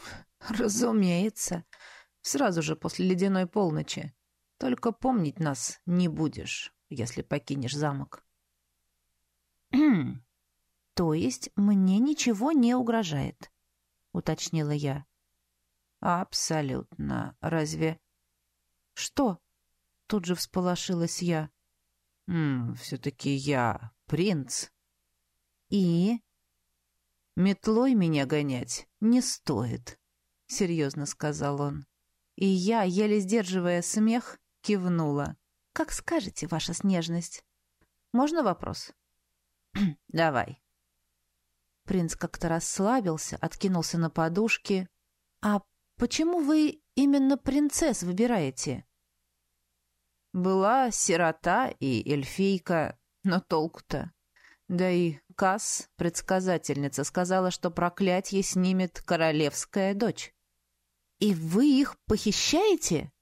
Разумеется. Сразу же после ледяной полночи. Только помнить нас не будешь, если покинешь замок. То есть мне ничего не угрожает, уточнила я. Абсолютно. Разве... Что? Тут же всполошилась я. «Все-таки я принц». «И?» «Метлой меня гонять не стоит», — серьезно сказал он. И я, еле сдерживая смех, кивнула. «Как скажете, ваша снежность. Можно вопрос?» «Давай». Принц как-то расслабился, откинулся на подушки. «А почему вы именно принцесс выбираете?» Была сирота и эльфийка, но толку-то. Да и Касс, предсказательница, сказала, что проклятье снимет королевская дочь. «И вы их похищаете?»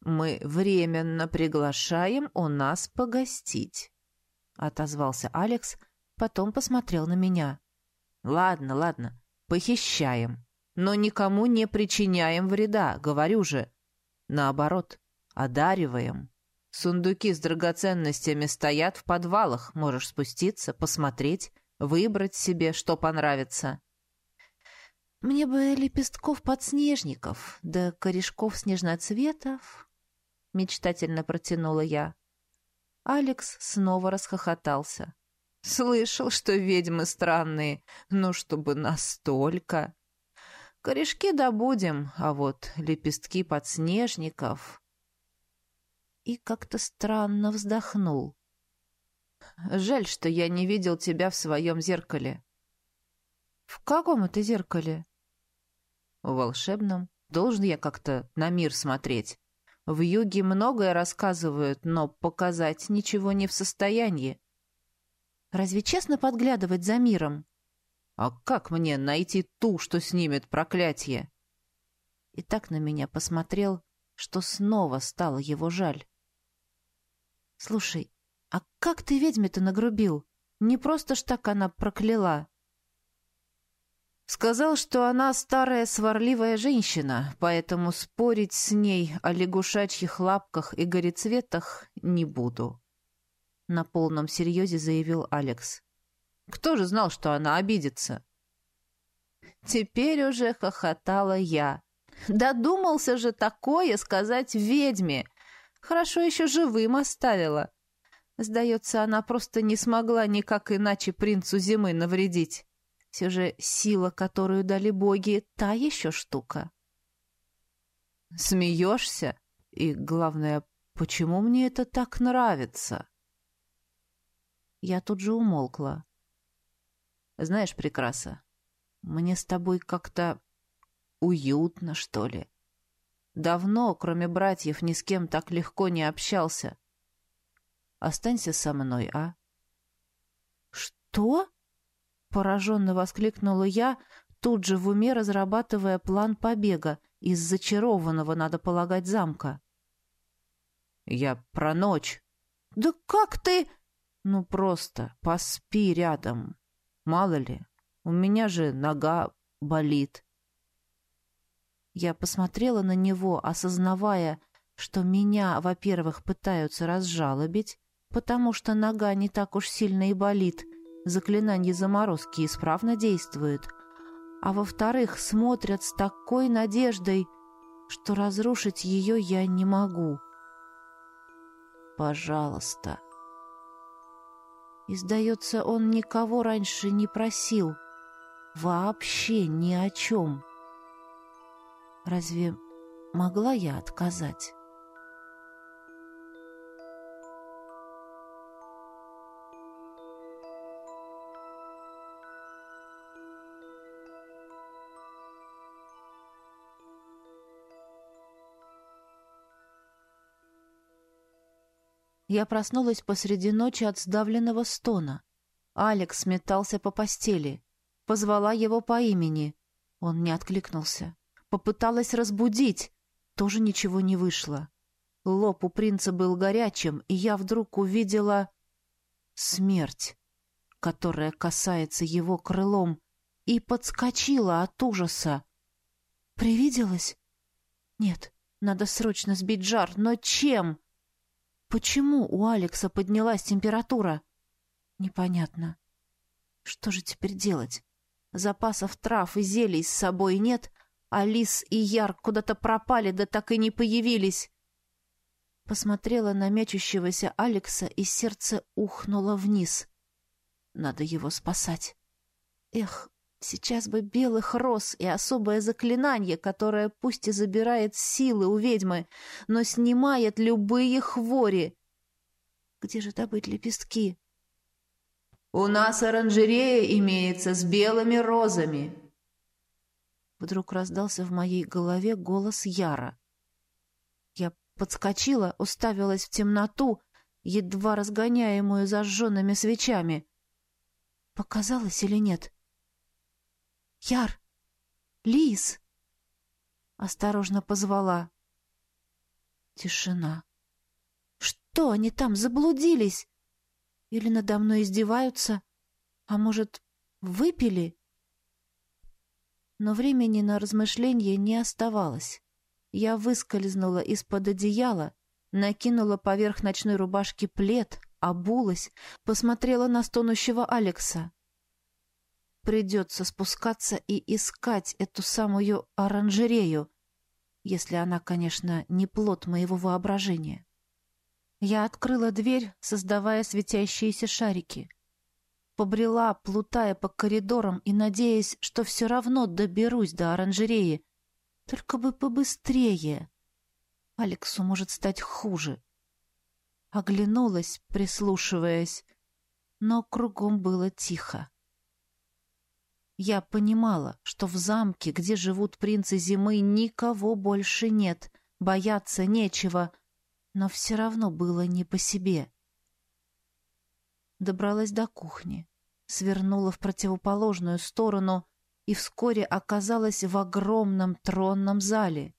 «Мы временно приглашаем у нас погостить», — отозвался Алекс, потом посмотрел на меня. «Ладно, ладно, похищаем, но никому не причиняем вреда, говорю же. Наоборот, одариваем. Сундуки с драгоценностями стоят в подвалах, можешь спуститься, посмотреть, выбрать себе, что понравится». «Мне бы лепестков подснежников, да корешков снежноцветов», — мечтательно протянула я. Алекс снова расхохотался. «Слышал, что ведьмы странные, ну, чтобы настолько. Корешки добудем, а вот лепестки подснежников...» И как-то странно вздохнул. «Жаль, что я не видел тебя в своем зеркале». «В каком это зеркале?» волшебном. Должен я как-то на мир смотреть. В юге многое рассказывают, но показать ничего не в состоянии. Разве честно подглядывать за миром? А как мне найти ту, что снимет проклятие? И так на меня посмотрел, что снова стало его жаль. Слушай, а как ты ведьме-то нагрубил? Не просто ж так она прокляла. Сказал, что она старая сварливая женщина, поэтому спорить с ней о лягушачьих лапках и горецветах не буду. На полном серьезе заявил Алекс. Кто же знал, что она обидится? Теперь уже хохотала я. Додумался же такое сказать ведьме. Хорошо еще живым оставила. Сдается, она просто не смогла никак иначе принцу зимы навредить. Все же сила, которую дали боги, та еще штука. Смеешься? И, главное, почему мне это так нравится? Я тут же умолкла. Знаешь, прекраса, мне с тобой как-то уютно, что ли. Давно, кроме братьев, ни с кем так легко не общался. Останься со мной, а? Что? Пораженно воскликнула я, тут же в уме разрабатывая план побега из зачарованного, надо полагать, замка. «Я про ночь». «Да как ты...» «Ну просто поспи рядом. Мало ли, у меня же нога болит». Я посмотрела на него, осознавая, что меня, во-первых, пытаются разжалобить, потому что нога не так уж сильно и болит, Заклинание заморозки исправно действует. А во-вторых, смотрят с такой надеждой, что разрушить ее я не могу. Пожалуйста. И, сдается, он никого раньше не просил. Вообще ни о чем. Разве могла я отказать? Я проснулась посреди ночи от сдавленного стона. Алекс метался по постели. Позвала его по имени. Он не откликнулся. Попыталась разбудить. Тоже ничего не вышло. Лоб у принца был горячим, и я вдруг увидела смерть, которая касается его крылом, и подскочила от ужаса. Привиделось? Нет, надо срочно сбить жар, но чем? Почему у Алекса поднялась температура? Непонятно. Что же теперь делать? Запасов трав и зелий с собой нет, а Лис и Яр куда-то пропали, да так и не появились. Посмотрела на мячущегося Алекса, и сердце ухнуло вниз. Надо его спасать. Эх, сейчас бы белых роз и особое заклинание, которое пусть и забирает силы у ведьмы, но снимает любые хвори. Где же добыть лепестки? «У нас оранжерея имеется с белыми розами», Вдруг раздался в моей голове голос Яра. Я подскочила, уставилась в темноту, едва разгоняемую зажженными свечами. Показалось или нет? «Яр! Лис!» Осторожно позвала. Тишина. «Что они там, заблудились? Или надо мной издеваются? А может, выпили?» Но времени на размышления не оставалось. Я выскользнула из-под одеяла, накинула поверх ночной рубашки плед, обулась, посмотрела на стонущего Алекса. Придется спускаться и искать эту самую оранжерею, если она, конечно, не плод моего воображения. Я открыла дверь, создавая светящиеся шарики. Побрела, плутая по коридорам и надеясь, что все равно доберусь до оранжереи, только бы побыстрее. Алексу может стать хуже. Оглянулась, прислушиваясь, но кругом было тихо. Я понимала, что в замке, где живут принцы зимы, никого больше нет, бояться нечего, но все равно было не по себе. Добралась до кухни, свернула в противоположную сторону и вскоре оказалась в огромном тронном зале.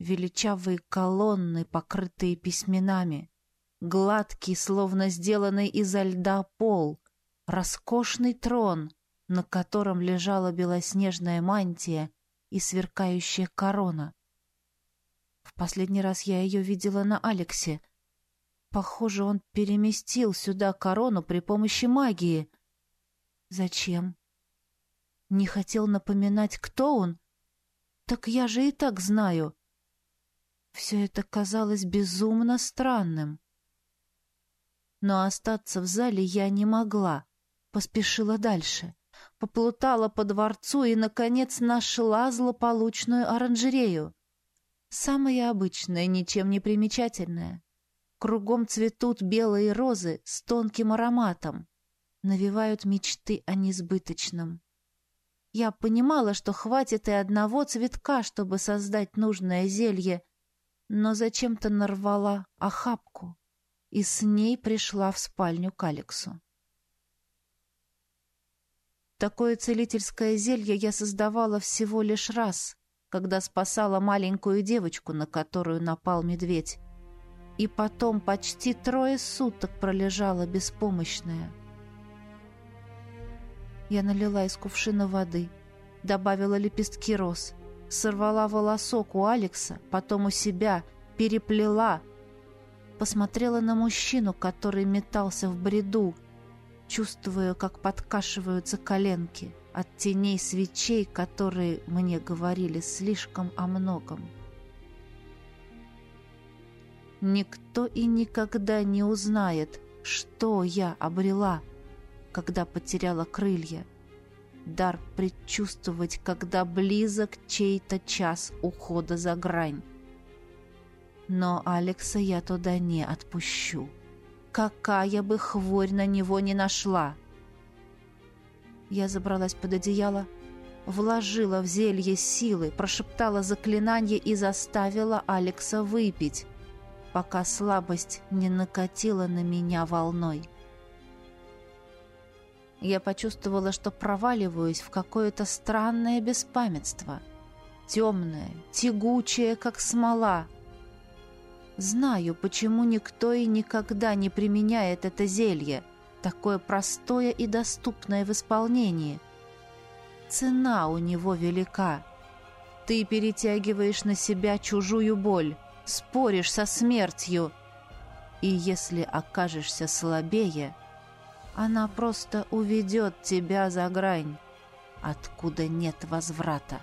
Величавые колонны, покрытые письменами, гладкий, словно сделанный изо льда пол, роскошный трон, на котором лежала белоснежная мантия и сверкающая корона. В последний раз я ее видела на Алексе. Похоже, он переместил сюда корону при помощи магии. Зачем? Не хотел напоминать, кто он? Так я же и так знаю. Все это казалось безумно странным. Но остаться в зале я не могла. Поспешила дальше. Поплутала по дворцу и, наконец, нашла злополучную оранжерею. Самая обычная, ничем не примечательная. Кругом цветут белые розы с тонким ароматом. Навевают мечты о несбыточном. Я понимала, что хватит и одного цветка, чтобы создать нужное зелье, но зачем-то нарвала охапку и с ней пришла в спальню к Алексу. Такое целительское зелье я создавала всего лишь раз, когда спасала маленькую девочку, на которую напал медведь. И потом почти трое суток пролежала беспомощная. Я налила из кувшина воды, добавила лепестки роз, сорвала волосок у Алекса, потом у себя, переплела. Посмотрела на мужчину, который метался в бреду, чувствуя, как подкашиваются коленки от теней свечей, которые мне говорили слишком о многом. Никто и никогда не узнает, что я обрела — когда потеряла крылья. Дар предчувствовать, когда близок чей-то час ухода за грань. Но Алекса я туда не отпущу. Какая бы хворь на него не нашла. Я забралась под одеяло, вложила в зелье силы, прошептала заклинание и заставила Алекса выпить, пока слабость не накатила на меня волной. Я почувствовала, что проваливаюсь в какое-то странное беспамятство. Темное, тягучее, как смола. Знаю, почему никто и никогда не применяет это зелье, такое простое и доступное в исполнении. Цена у него велика. Ты перетягиваешь на себя чужую боль, споришь со смертью. И если окажешься слабее, она просто уведет тебя за грань, откуда нет возврата.